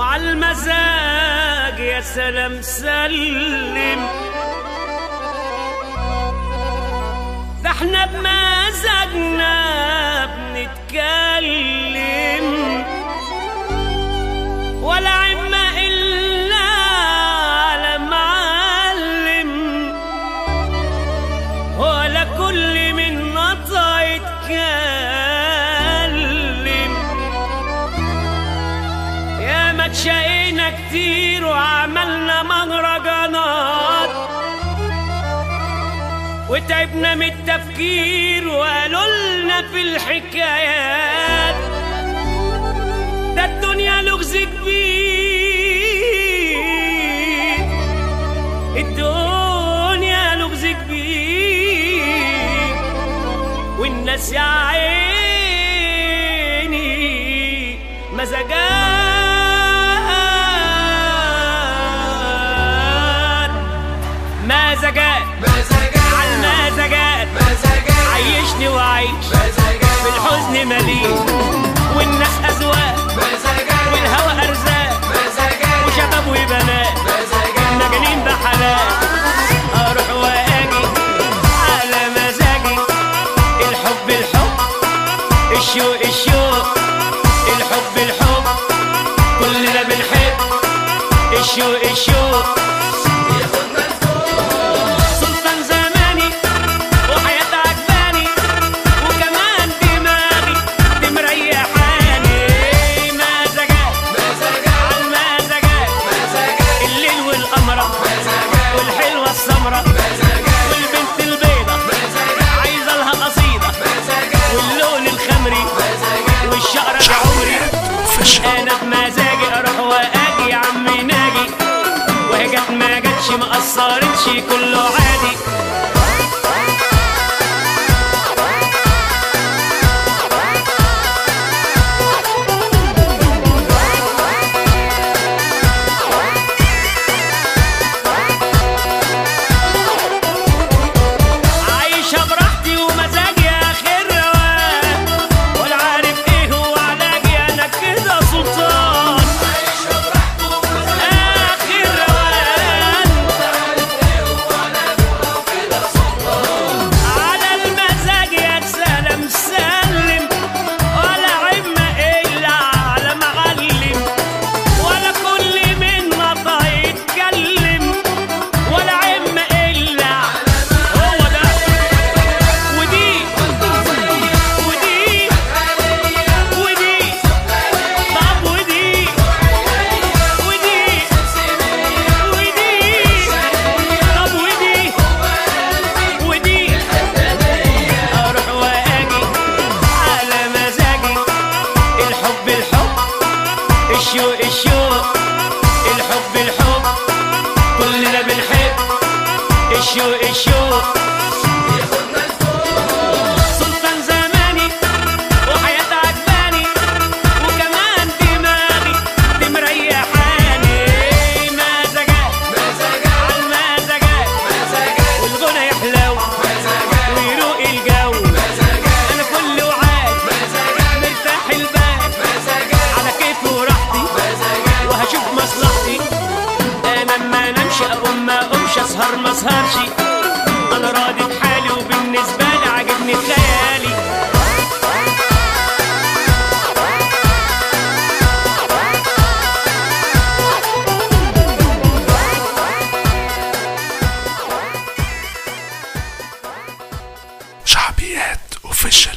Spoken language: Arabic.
وعلى المزاج يا سلام سلم. ده إحنا بمزاجنا بنتكلم. وعملنا مهرجانات. وتعبنا من التفكير وقالوا لنا في الحكايات. ده الدنيا لغز كبير. الدنيا لغز كبير. والناس يا عيني مزاجات Issue, issue العرش كل عين اسهر ما اسهرش أنا راضي بحالي وبالنسبة لي عاجبني خيالي. شعبيات أوفيشال.